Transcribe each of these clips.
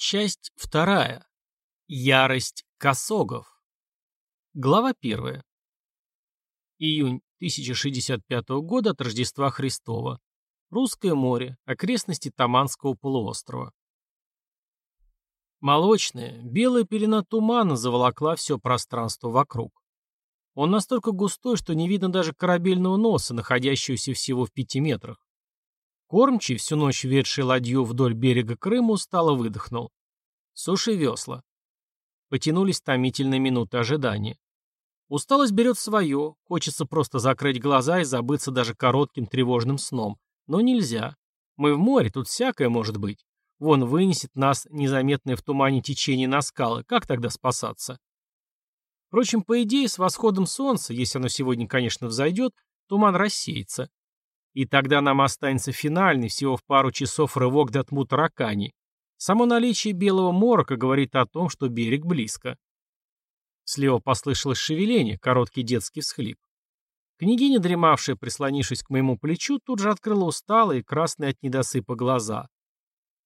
Часть вторая. Ярость косогов. Глава первая. Июнь 1065 года от Рождества Христова. Русское море. Окрестности Таманского полуострова. Молочная, белая пелена тумана заволокла все пространство вокруг. Он настолько густой, что не видно даже корабельного носа, находящегося всего в пяти метрах. Кормчий, всю ночь ведший ладью вдоль берега Крыма, устало выдохнул. Суши весла. Потянулись томительные минуты ожидания. Усталость берет свое, хочется просто закрыть глаза и забыться даже коротким тревожным сном. Но нельзя. Мы в море, тут всякое может быть. Вон вынесет нас незаметное в тумане течение на скалы. Как тогда спасаться? Впрочем, по идее, с восходом солнца, если оно сегодня, конечно, взойдет, туман рассеется. И тогда нам останется финальный, всего в пару часов рывок до тму таракани. Само наличие белого морока говорит о том, что берег близко. Слева послышалось шевеление, короткий детский всхлип. Княгиня, дремавшая, прислонившись к моему плечу, тут же открыла усталые, красные от недосыпа глаза.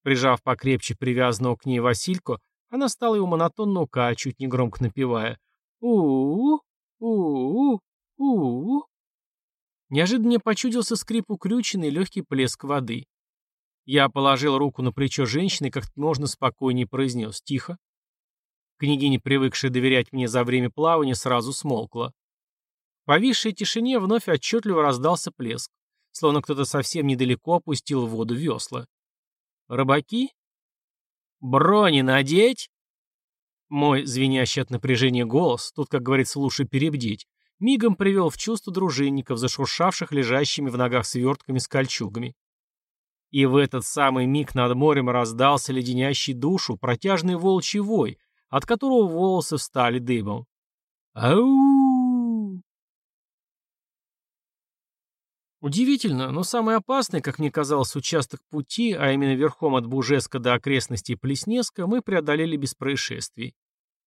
Прижав покрепче привязанного к ней Васильку, она стала его монотонно укачивать, негромко напевая «У-у-у, у-у-у, у-у-у». Неожиданно мне почудился скрип укрюченный и легкий плеск воды. Я положил руку на плечо женщины и как-то можно спокойнее произнес «Тихо». Княгиня, привыкшая доверять мне за время плавания, сразу смолкла. В повисшей тишине вновь отчетливо раздался плеск, словно кто-то совсем недалеко опустил в воду весла. «Рыбаки? Брони надеть?» Мой звенящий от напряжения голос, тут, как говорится, лучше перебдеть, мигом привел в чувство дружинников, зашуршавших лежащими в ногах свертками с кольчугами. И в этот самый миг над морем раздался леденящий душу протяжный волчий вой, от которого волосы встали дыбом. Ау! Удивительно, но самый опасный, как мне казалось, участок пути, а именно верхом от Бужеска до окрестностей Плеснеска, мы преодолели без происшествий.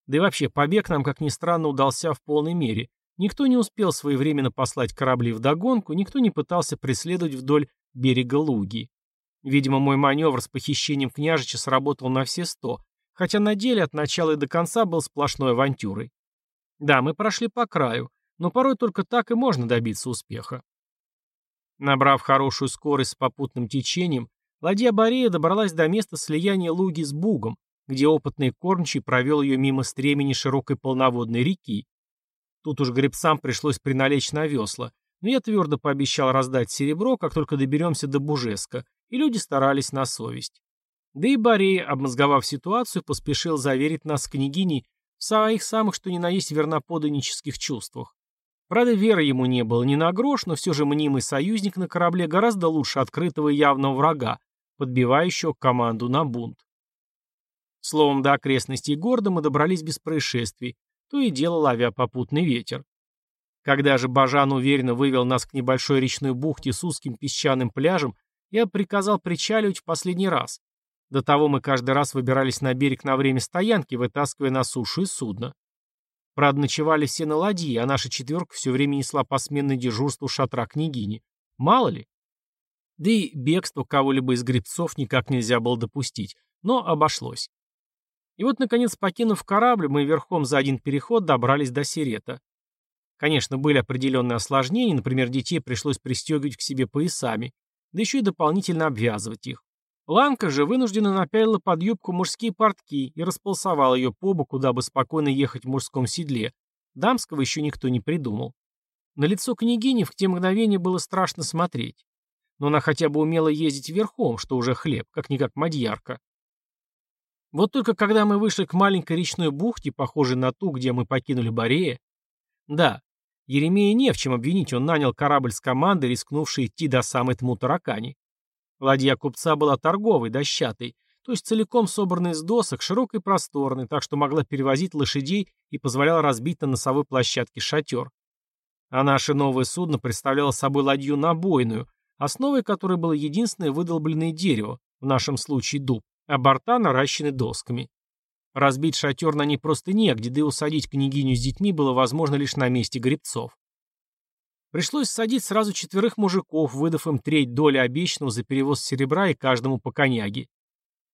Да и вообще, побег нам, как ни странно, удался в полной мере, Никто не успел своевременно послать корабли в догонку, никто не пытался преследовать вдоль берега Луги. Видимо, мой маневр с похищением княжича сработал на все сто, хотя на деле от начала и до конца был сплошной авантюрой. Да, мы прошли по краю, но порой только так и можно добиться успеха. Набрав хорошую скорость с попутным течением, ладья Борея добралась до места слияния Луги с Бугом, где опытный кормчий провел ее мимо стремени широкой полноводной реки, Тут уж гребцам пришлось приналечь на весла, но я твердо пообещал раздать серебро, как только доберемся до Бужеска, и люди старались на совесть. Да и Борей, обмозговав ситуацию, поспешил заверить нас княгиней в своих самых что ни на есть верноподанических чувствах. Правда, веры ему не было ни на грош, но все же мнимый союзник на корабле гораздо лучше открытого явного врага, подбивающего команду на бунт. Словом, до окрестностей города мы добрались без происшествий, то и дело ловя попутный ветер. Когда же Бажан уверенно вывел нас к небольшой речной бухте с узким песчаным пляжем, я приказал причаливать в последний раз. До того мы каждый раз выбирались на берег на время стоянки, вытаскивая на сушу из судна. Правда, ночевали все на ладье, а наша четверка все время несла посменное дежурство шатра княгини. Мало ли. Да и бегство кого-либо из гребцов никак нельзя было допустить, но обошлось. И вот, наконец, покинув корабль, мы верхом за один переход добрались до Сирета. Конечно, были определенные осложнения, например, детей пришлось пристегивать к себе поясами, да еще и дополнительно обвязывать их. Ланка же вынуждена напялила под юбку мужские портки и располосовала ее по боку, дабы спокойно ехать в мужском седле. Дамского еще никто не придумал. На лицо княгини в те мгновения было страшно смотреть. Но она хотя бы умела ездить верхом, что уже хлеб, как-никак мадьярка. Вот только когда мы вышли к маленькой речной бухте, похожей на ту, где мы покинули Борея, да, Еремея не в чем обвинить, он нанял корабль с командой, рискнувшей идти до самой Тмутаракани. Ладья купца была торговой, дощатой, то есть целиком собранной из досок, широкой и просторной, так что могла перевозить лошадей и позволяла разбить на носовой площадке шатер. А наше новое судно представляло собой ладью набойную, основой которой было единственное выдолбленное дерево, в нашем случае дуб а борта наращены досками. Разбить шатер на ней просто негде, да и усадить княгиню с детьми было возможно лишь на месте гребцов. Пришлось садить сразу четверых мужиков, выдав им треть доли обещанного за перевоз серебра и каждому по коняге.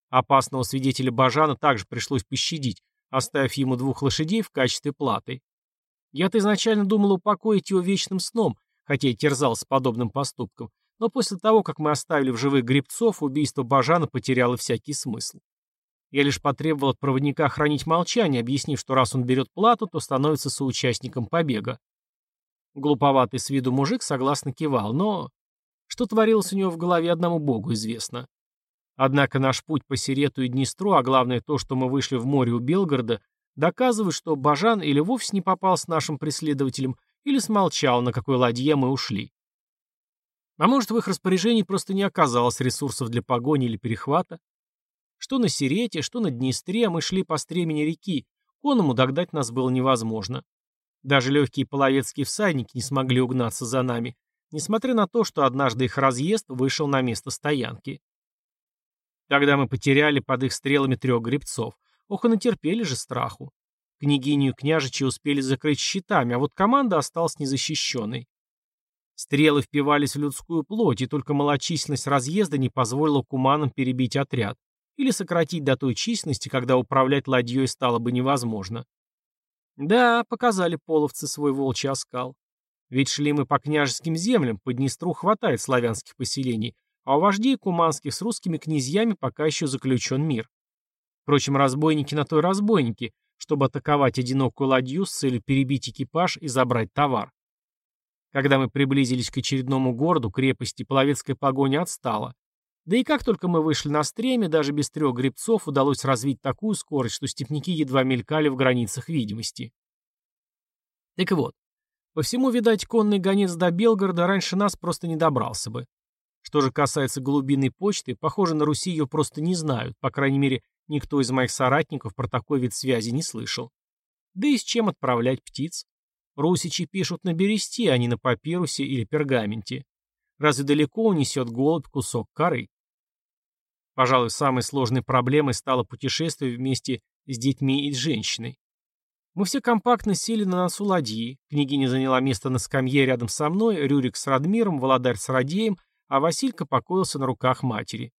Опасного свидетеля Бажана также пришлось пощадить, оставив ему двух лошадей в качестве платы. Я-то изначально думал упокоить его вечным сном, хотя и терзался подобным поступком, но после того, как мы оставили в живых гребцов, убийство Бажана потеряло всякий смысл. Я лишь потребовал от проводника хранить молчание, объяснив, что раз он берет плату, то становится соучастником побега. Глуповатый с виду мужик согласно кивал, но... Что творилось у него в голове, одному богу известно. Однако наш путь по Сирету и Днестру, а главное то, что мы вышли в море у Белгорода, доказывает, что Бажан или вовсе не попал с нашим преследователем, или смолчал, на какой ладье мы ушли. А может, в их распоряжении просто не оказалось ресурсов для погони или перехвата? Что на Сирете, что на Днестре мы шли по стремени реки, конному догнать нас было невозможно. Даже легкие половецкие всадники не смогли угнаться за нами, несмотря на то, что однажды их разъезд вышел на место стоянки. Тогда мы потеряли под их стрелами трех гребцов. Ох, и натерпели же страху. Княгиню и княжичи успели закрыть щитами, а вот команда осталась незащищенной. Стрелы впивались в людскую плоть, и только малочисленность разъезда не позволила куманам перебить отряд или сократить до той численности, когда управлять ладьей стало бы невозможно. Да, показали половцы свой волчий оскал. Ведь шли мы по княжеским землям, по Днестру хватает славянских поселений, а у вождей куманских с русскими князьями пока еще заключен мир. Впрочем, разбойники на той разбойники, чтобы атаковать одинокую ладью с целью перебить экипаж и забрать товар. Когда мы приблизились к очередному городу, крепости, половецкая погоня отстала. Да и как только мы вышли на стреме, даже без трех гребцов удалось развить такую скорость, что степняки едва мелькали в границах видимости. Так вот, по всему, видать, конный гонец до Белгорода раньше нас просто не добрался бы. Что же касается голубиной почты, похоже, на Руси ее просто не знают, по крайней мере, никто из моих соратников про такой вид связи не слышал. Да и с чем отправлять птиц? Русичи пишут на бересте, а не на папирусе или пергаменте. Разве далеко унесет голубь кусок коры? Пожалуй, самой сложной проблемой стало путешествие вместе с детьми и с женщиной. Мы все компактно сели на носу ладьи, княгиня заняла место на скамье рядом со мной, Рюрик с Радмиром, Володарь с Радеем, а Василька покоился на руках матери.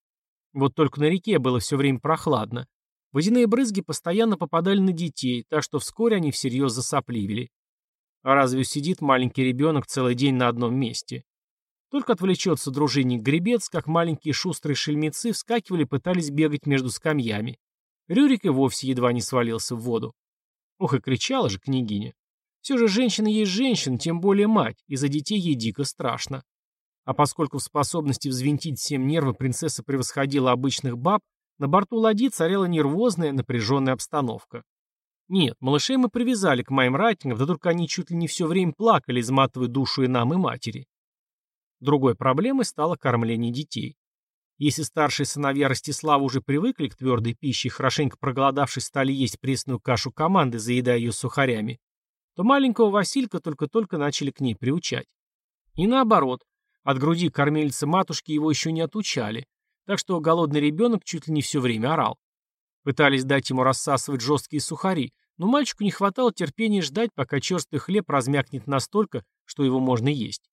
Вот только на реке было все время прохладно. Водяные брызги постоянно попадали на детей, так что вскоре они всерьез засопливили. А разве сидит маленький ребенок целый день на одном месте? Только отвлечется дружинник-гребец, как маленькие шустрые шельмецы вскакивали пытались бегать между скамьями. Рюрик и вовсе едва не свалился в воду. Ох и кричала же княгиня. Все же женщина есть женщина, тем более мать, и за детей ей дико страшно. А поскольку в способности взвинтить всем нервы принцесса превосходила обычных баб, на борту ладьи царила нервозная, напряженная обстановка. Нет, малышей мы привязали к моим ратникам, да только они чуть ли не все время плакали, изматывая душу и нам, и матери. Другой проблемой стало кормление детей. Если старшие сыновья Ростислава уже привыкли к твердой пище и хорошенько проголодавшись стали есть пресную кашу команды, заедая ее сухарями, то маленького Василька только-только начали к ней приучать. И наоборот, от груди кормильца матушки его еще не отучали, так что голодный ребенок чуть ли не все время орал. Пытались дать ему рассасывать жесткие сухари, но мальчику не хватало терпения ждать, пока черствый хлеб размякнет настолько, что его можно есть.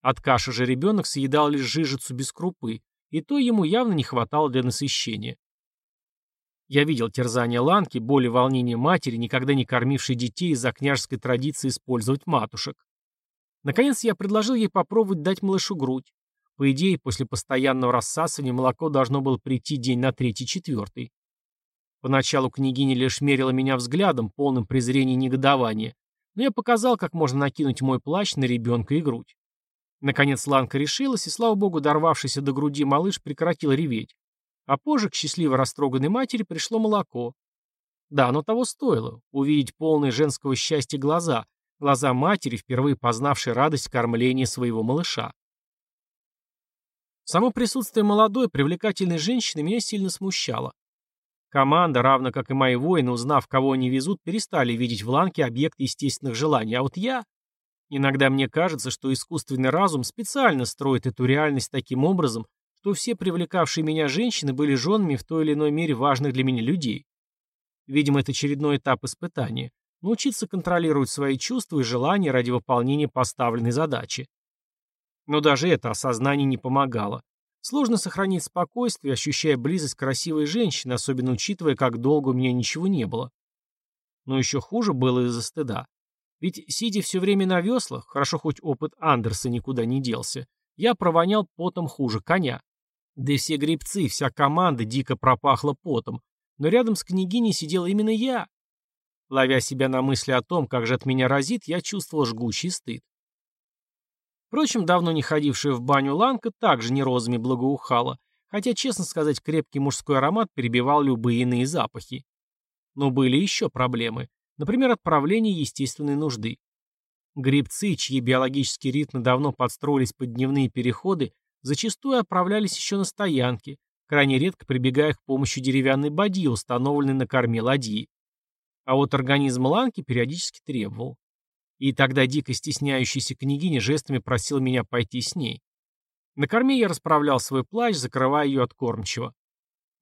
От каши же ребенок съедал лишь жижицу без крупы, и то ему явно не хватало для насыщения. Я видел терзание Ланки, боль и волнение матери, никогда не кормившей детей из-за княжеской традиции использовать матушек. Наконец я предложил ей попробовать дать малышу грудь. По идее, после постоянного рассасывания молоко должно было прийти день на третий-четвертый. Поначалу княгиня лишь мерила меня взглядом, полным презрения и негодования, но я показал, как можно накинуть мой плащ на ребенка и грудь. Наконец Ланка решилась, и, слава богу, дорвавшийся до груди малыш прекратил реветь. А позже к счастливо растроганной матери пришло молоко. Да, оно того стоило, увидеть полные женского счастья глаза, глаза матери, впервые познавшей радость кормления своего малыша. Само присутствие молодой, привлекательной женщины меня сильно смущало. Команда, равно как и мои воины, узнав, кого они везут, перестали видеть в Ланке объект естественных желаний, а вот я... Иногда мне кажется, что искусственный разум специально строит эту реальность таким образом, что все привлекавшие меня женщины были женами в той или иной мере важных для меня людей. Видимо, это очередной этап испытания научиться контролировать свои чувства и желания ради выполнения поставленной задачи. Но даже это осознание не помогало. Сложно сохранить спокойствие, ощущая близость красивой женщины, особенно учитывая, как долго у меня ничего не было. Но еще хуже было из-за стыда. Ведь, сидя все время на веслах, хорошо хоть опыт Андерса никуда не делся, я провонял потом хуже коня. Да и все гребцы, вся команда дико пропахла потом, но рядом с княгиней сидел именно я. Ловя себя на мысли о том, как же от меня разит, я чувствовал жгучий стыд. Впрочем, давно не ходившая в баню Ланка также не розами благоухала, хотя, честно сказать, крепкий мужской аромат перебивал любые иные запахи. Но были еще проблемы, например, отправление естественной нужды. Грибцы, чьи биологические ритмы давно подстроились под дневные переходы, зачастую отправлялись еще на стоянке, крайне редко прибегая к помощи деревянной бадьи, установленной на корме ладьи. А вот организм Ланки периодически требовал. И тогда дико стесняющаяся княгиня жестами просила меня пойти с ней. На корме я расправлял свой плащ, закрывая ее от кормчего.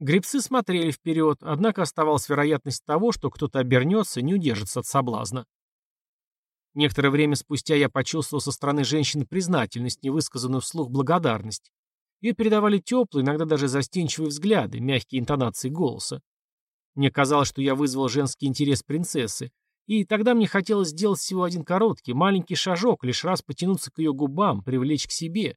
Гребцы смотрели вперед, однако оставалась вероятность того, что кто-то обернется и не удержится от соблазна. Некоторое время спустя я почувствовал со стороны женщины признательность, невысказанную вслух благодарность. Ее передавали теплые, иногда даже застенчивые взгляды, мягкие интонации голоса. Мне казалось, что я вызвал женский интерес принцессы, и тогда мне хотелось сделать всего один короткий, маленький шажок, лишь раз потянуться к ее губам, привлечь к себе.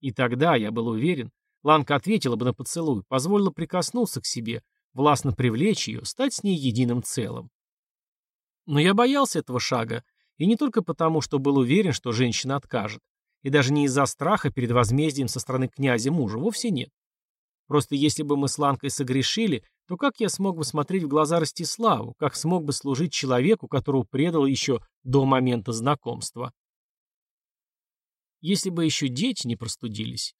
И тогда, я был уверен, Ланка ответила бы на поцелуй, позволила прикоснуться к себе, властно привлечь ее, стать с ней единым целым. Но я боялся этого шага, и не только потому, что был уверен, что женщина откажет, и даже не из-за страха перед возмездием со стороны князя мужа, вовсе нет. Просто если бы мы с Ланкой согрешили, то как я смог бы смотреть в глаза Ростиславу, как смог бы служить человеку, которого предал еще до момента знакомства? Если бы еще дети не простудились.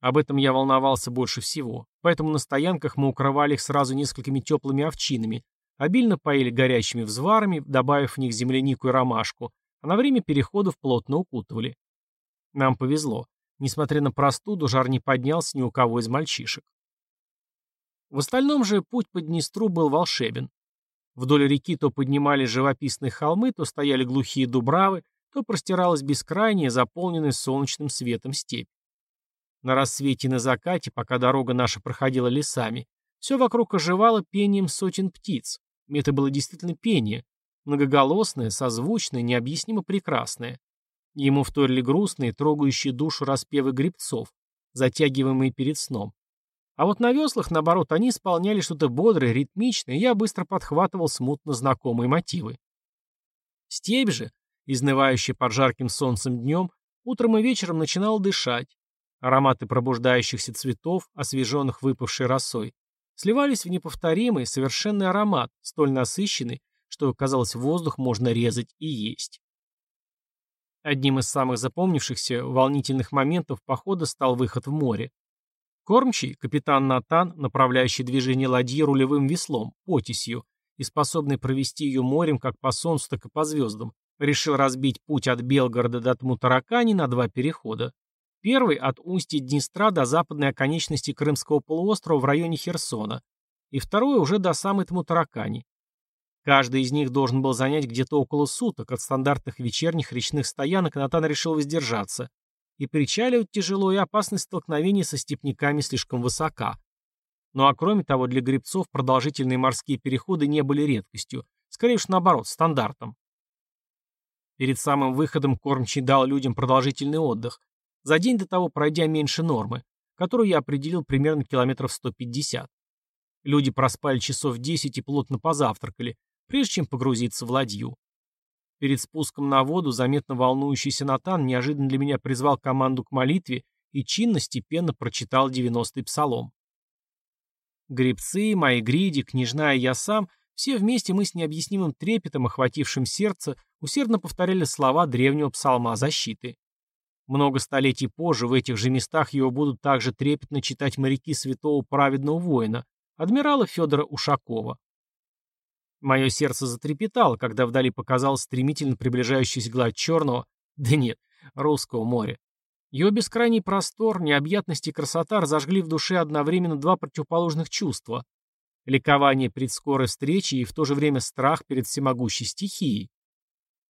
Об этом я волновался больше всего, поэтому на стоянках мы укрывали их сразу несколькими теплыми овчинами, обильно поили горячими взварами, добавив в них землянику и ромашку, а на время переходов плотно укутывали. Нам повезло. Несмотря на простуду, жар не поднялся ни у кого из мальчишек. В остальном же путь по Днестру был волшебен. Вдоль реки то поднимались живописные холмы, то стояли глухие дубравы, то простиралась бескрайняя, заполненная солнечным светом степь. На рассвете и на закате, пока дорога наша проходила лесами, все вокруг оживало пением сотен птиц. Это было действительно пение, многоголосное, созвучное, необъяснимо прекрасное. Ему вторили грустные, трогающие душу распевы грибцов, затягиваемые перед сном. А вот на веслах, наоборот, они исполняли что-то бодрое, ритмичное, и я быстро подхватывал смутно знакомые мотивы. Степь же, изнывающая под жарким солнцем днем, утром и вечером начинала дышать. Ароматы пробуждающихся цветов, освеженных выпавшей росой, сливались в неповторимый, совершенный аромат, столь насыщенный, что, казалось, воздух можно резать и есть. Одним из самых запомнившихся волнительных моментов похода стал выход в море. Кормчий, капитан Натан, направляющий движение ладьи рулевым веслом, потисью, и способный провести ее морем как по солнцу, так и по звездам, решил разбить путь от Белгорода до Тмутаракани на два перехода. Первый от устья Днестра до западной оконечности Крымского полуострова в районе Херсона, и второй уже до самой Тмутаракани. Каждый из них должен был занять где-то около суток, от стандартных вечерних речных стоянок Натан решил воздержаться, и причаливать тяжело, и опасность столкновения со степняками слишком высока. Ну а кроме того, для гребцов продолжительные морские переходы не были редкостью, скорее уж наоборот, стандартом. Перед самым выходом кормчий дал людям продолжительный отдых, за день до того пройдя меньше нормы, которую я определил примерно километров 150. Люди проспали часов 10 и плотно позавтракали, прежде чем погрузиться в ладью. Перед спуском на воду заметно волнующийся Натан неожиданно для меня призвал команду к молитве и чинно степенно прочитал девяностый псалом. Гребцы, мои гриди, княжна и я сам, все вместе мы с необъяснимым трепетом, охватившим сердце, усердно повторяли слова древнего псалма защиты. Много столетий позже в этих же местах его будут также трепетно читать моряки святого праведного воина, адмирала Федора Ушакова. Мое сердце затрепетало, когда вдали показалась стремительно приближающаяся гладь черного, да нет, русского моря. Его бескрайний простор, необъятность и красота разожгли в душе одновременно два противоположных чувства. Ликование перед скорой встречей и в то же время страх перед всемогущей стихией.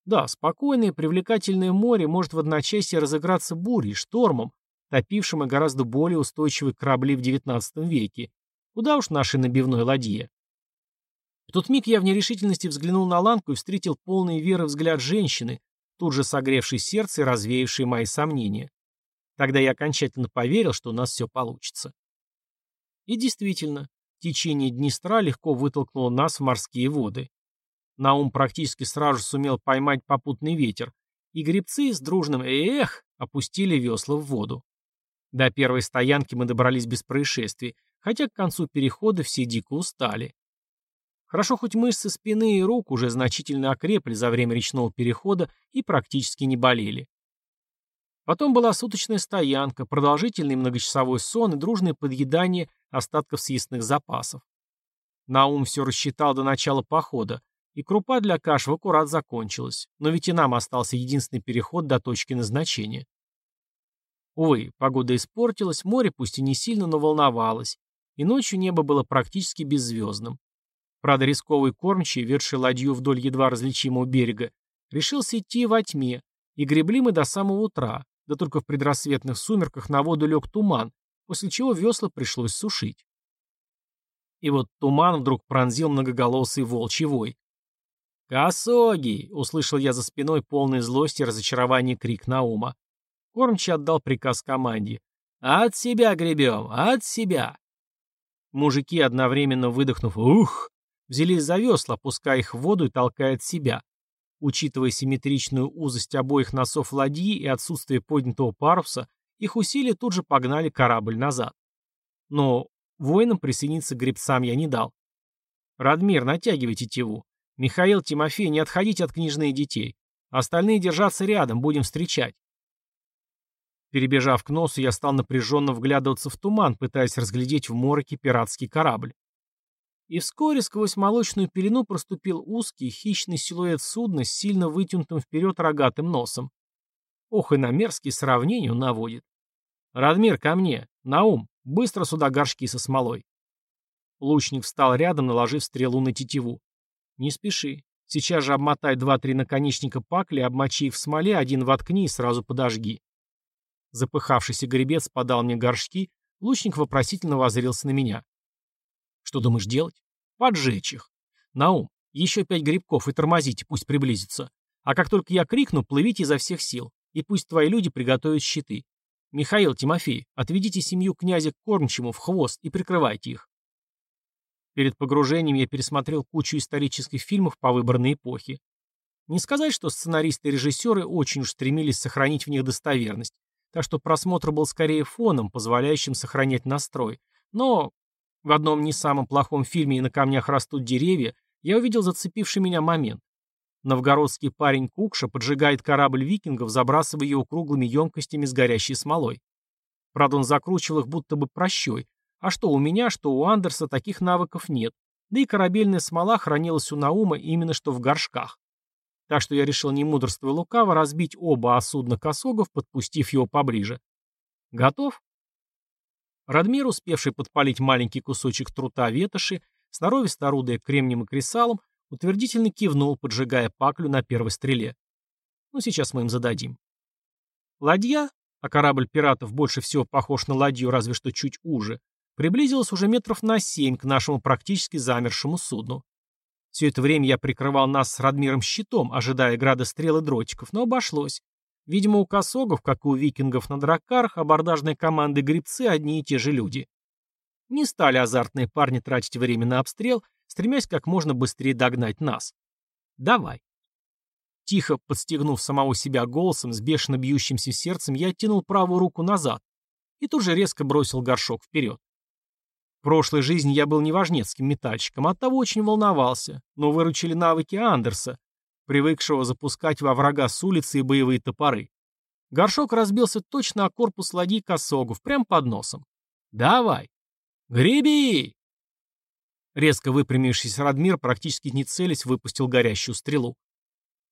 Да, спокойное привлекательное море может в одночасье разыграться бурей, штормом, топившим и гораздо более устойчивые корабли в XIX веке. Куда уж нашей набивной ладье. В тот миг я в нерешительности взглянул на Ланку и встретил полный веры взгляд женщины, тут же согревший сердце и развеявший мои сомнения. Тогда я окончательно поверил, что у нас все получится. И действительно, течение Днестра легко вытолкнуло нас в морские воды. Наум практически сразу сумел поймать попутный ветер, и гребцы с дружным «эх» опустили весла в воду. До первой стоянки мы добрались без происшествий, хотя к концу перехода все дико устали. Хорошо, хоть мышцы спины и рук уже значительно окрепли за время речного перехода и практически не болели. Потом была суточная стоянка, продолжительный многочасовой сон и дружное подъедание остатков съестных запасов. Наум все рассчитал до начала похода, и крупа для каш в аккурат закончилась, но ведь и нам остался единственный переход до точки назначения. Увы, погода испортилась, море пусть и не сильно, но волновалось, и ночью небо было практически беззвездным. Правда, рисковый кормчий, ведший ладью вдоль едва различимого берега, решился идти во тьме, и гребли мы до самого утра, да только в предрассветных сумерках на воду лег туман, после чего весла пришлось сушить. И вот туман вдруг пронзил многоголосый волчий вой. «Косогий!» — услышал я за спиной полной злости и разочарования крик Наума. Кормчий отдал приказ команде. «От себя гребем! От себя!» Мужики, одновременно выдохнув «Ух!», взялись за весла, пуская их в воду и толкая от себя. Учитывая симметричную узость обоих носов ладьи и отсутствие поднятого паруса, их усилия тут же погнали корабль назад. Но воинам присоединиться к гребцам я не дал. «Радмир, натягивайте тетиву. Михаил, Тимофей, не отходите от княжны детей. Остальные держаться рядом, будем встречать». Перебежав к носу, я стал напряженно вглядываться в туман, пытаясь разглядеть в мороке пиратский корабль. И вскоре сквозь молочную пелену проступил узкий, хищный силуэт судна с сильно вытянутым вперед рогатым носом. Ох, и на мерзкие сравнения наводит. «Радмир, ко мне! Наум! Быстро сюда горшки со смолой!» Лучник встал рядом, наложив стрелу на тетиву. «Не спеши. Сейчас же обмотай два-три наконечника пакли, обмочи их в смоле, один воткни и сразу подожги». Запыхавшийся гребец подал мне горшки, лучник вопросительно воззрился на меня. «Что думаешь делать?» Поджечь их. Наум, еще пять грибков и тормозите, пусть приблизится. А как только я крикну, плывите изо всех сил. И пусть твои люди приготовят щиты. Михаил, Тимофей, отведите семью князя к кормчему в хвост и прикрывайте их. Перед погружением я пересмотрел кучу исторических фильмов по выбранной эпохе. Не сказать, что сценаристы и режиссеры очень уж стремились сохранить в них достоверность, так что просмотр был скорее фоном, позволяющим сохранять настрой. Но в одном не самом плохом фильме «И на камнях растут деревья» я увидел зацепивший меня момент. Новгородский парень Кукша поджигает корабль викингов, забрасывая его круглыми емкостями с горящей смолой. Правда, он закручивал их будто бы прощой. А что у меня, что у Андерса таких навыков нет. Да и корабельная смола хранилась у Наума именно что в горшках. Так что я решил не мудрствуя лукаво разбить оба осудна косогов, подпустив его поближе. Готов? Радмир, успевший подпалить маленький кусочек трута ветоши, сноровисто орудуя кремнем и кресалом, утвердительно кивнул, поджигая паклю на первой стреле. Ну, сейчас мы им зададим. Ладья, а корабль пиратов больше всего похож на ладью, разве что чуть уже, приблизилась уже метров на семь к нашему практически замершему судну. Все это время я прикрывал нас с Радмиром щитом, ожидая града стрел и дротиков, но обошлось. Видимо, у косогов, как и у викингов на дракарах, абордажные команды грибцы одни и те же люди. Не стали азартные парни тратить время на обстрел, стремясь как можно быстрее догнать нас. Давай. Тихо подстегнув самого себя голосом с бешено бьющимся сердцем, я оттянул правую руку назад и тут же резко бросил горшок вперед. В прошлой жизни я был неважнецким метальщиком, оттого очень волновался, но выручили навыки Андерса, привыкшего запускать во врага с улицы и боевые топоры. Горшок разбился точно о корпус ладьи косогов, прямо под носом. «Давай! Греби!» Резко выпрямившийся Радмир, практически не целясь, выпустил горящую стрелу.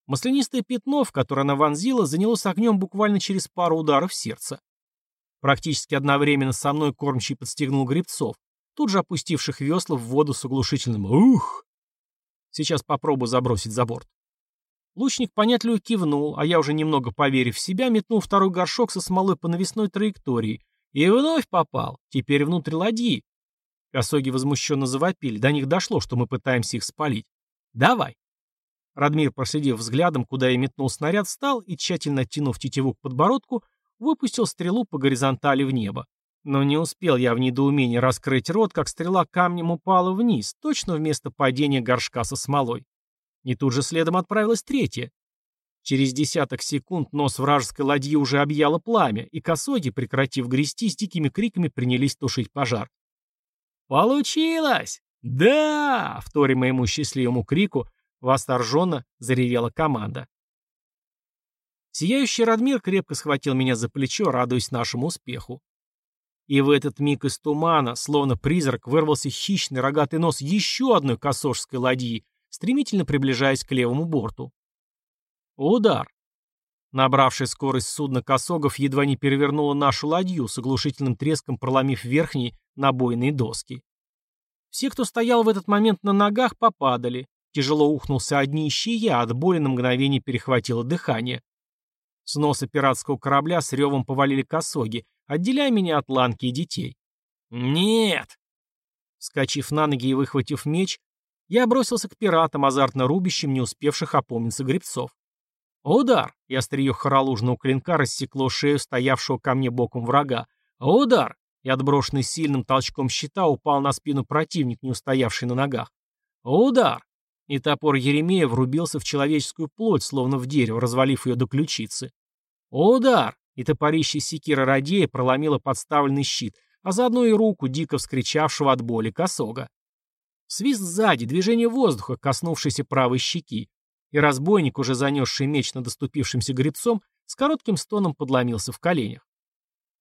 Маслянистое пятно, в которое она вонзила, занялось огнем буквально через пару ударов сердца. Практически одновременно со мной кормчий подстегнул грибцов, тут же опустивших весла в воду с оглушительным «Ух!». Сейчас попробую забросить за борт. Лучник понятливо кивнул, а я уже немного поверив в себя, метнул второй горшок со смолой по навесной траектории. И вновь попал, теперь внутрь ладьи. Косоги возмущенно завопили, до них дошло, что мы пытаемся их спалить. «Давай!» Радмир, проследив взглядом, куда я метнул снаряд, встал и, тщательно оттянув тетиву к подбородку, выпустил стрелу по горизонтали в небо. Но не успел я в недоумении раскрыть рот, как стрела камнем упала вниз, точно вместо падения горшка со смолой. И тут же следом отправилась третья. Через десяток секунд нос вражеской ладьи уже объяло пламя, и косоги, прекратив грести, с дикими криками принялись тушить пожар. «Получилось! Да!» — вторя моему счастливому крику, восторженно заревела команда. Сияющий Радмир крепко схватил меня за плечо, радуясь нашему успеху. И в этот миг из тумана, словно призрак, вырвался хищный рогатый нос еще одной косожской ладьи, стремительно приближаясь к левому борту. Удар. Набравший скорость судно косогов едва не перевернуло нашу ладью, с оглушительным треском проломив верхние набойные доски. Все, кто стоял в этот момент на ногах, попадали. Тяжело ухнулся одни я от боли на мгновение перехватило дыхание. С носа пиратского корабля с ревом повалили косоги, отделяя меня от ланки и детей. «Нет!» Скочив на ноги и выхватив меч, я бросился к пиратам, азартно рубящим не успевших опомниться гребцов. Удар! И острие хоролужного клинка рассекло шею стоявшего ко мне боком врага. Удар! И отброшенный сильным толчком щита упал на спину противник, не устоявший на ногах. Удар! И топор Еремея врубился в человеческую плоть, словно в дерево, развалив ее до ключицы. Удар! И топорище секира Радея проломило подставленный щит, а заодно и руку, дико вскричавшего от боли косога. Свист сзади, движение воздуха, коснувшийся правой щеки. И разбойник, уже занесший меч над доступившимся гребцом, с коротким стоном подломился в коленях.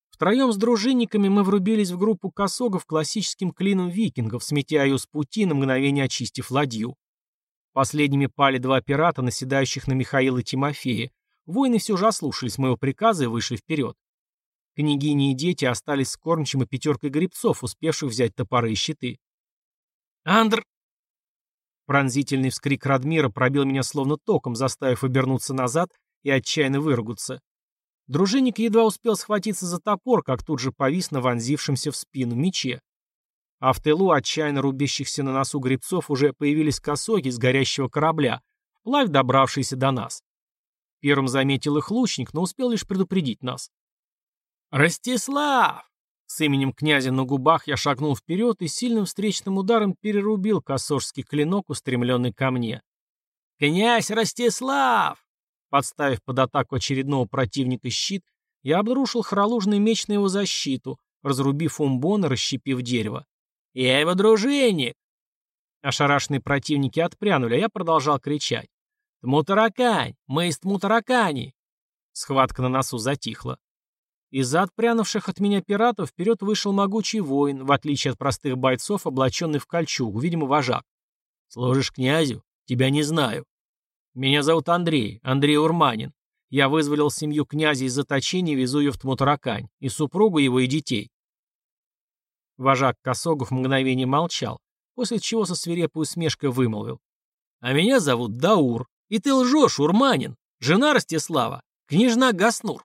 Втроем с дружинниками мы врубились в группу косогов классическим клином викингов, сметя ее с пути, на мгновение очистив ладью. Последними пали два пирата, наседающих на Михаила Тимофея. Воины все же ослушались моего приказа и вышли вперед. Княгини и дети остались с кормчим и пятеркой гребцов, успевших взять топоры и щиты. «Андр!» Пронзительный вскрик Радмира пробил меня словно током, заставив обернуться назад и отчаянно выругаться. Дружинник едва успел схватиться за топор, как тут же повис на вонзившемся в спину мече. А в тылу отчаянно рубящихся на носу гребцов уже появились косоги с горящего корабля, вплавь добравшиеся до нас. Первым заметил их лучник, но успел лишь предупредить нас. «Ростислав!» С именем князя на губах я шагнул вперед и сильным встречным ударом перерубил косожский клинок, устремленный ко мне. «Князь Ростислав!» Подставив под атаку очередного противника щит, я обрушил хоролужный меч на его защиту, разрубив умбон и расщепив дерево. «Я его дружинник!» Ошарашенные противники отпрянули, а я продолжал кричать. «Тмутаракань! Мы из Тмутаракани!» Схватка на носу затихла. Из-за отпрянувших от меня пиратов вперед вышел могучий воин, в отличие от простых бойцов, облаченный в кольчугу, видимо, вожак. «Служишь князю? Тебя не знаю. Меня зовут Андрей, Андрей Урманин. Я вызволил семью князя из заточения везу ее в Тмутаракань, и супругу его, и детей. Вожак Косогов мгновение молчал, после чего со свирепой усмешкой вымолвил. «А меня зовут Даур, и ты лжешь, Урманин, жена Ростислава, княжна Гаснур».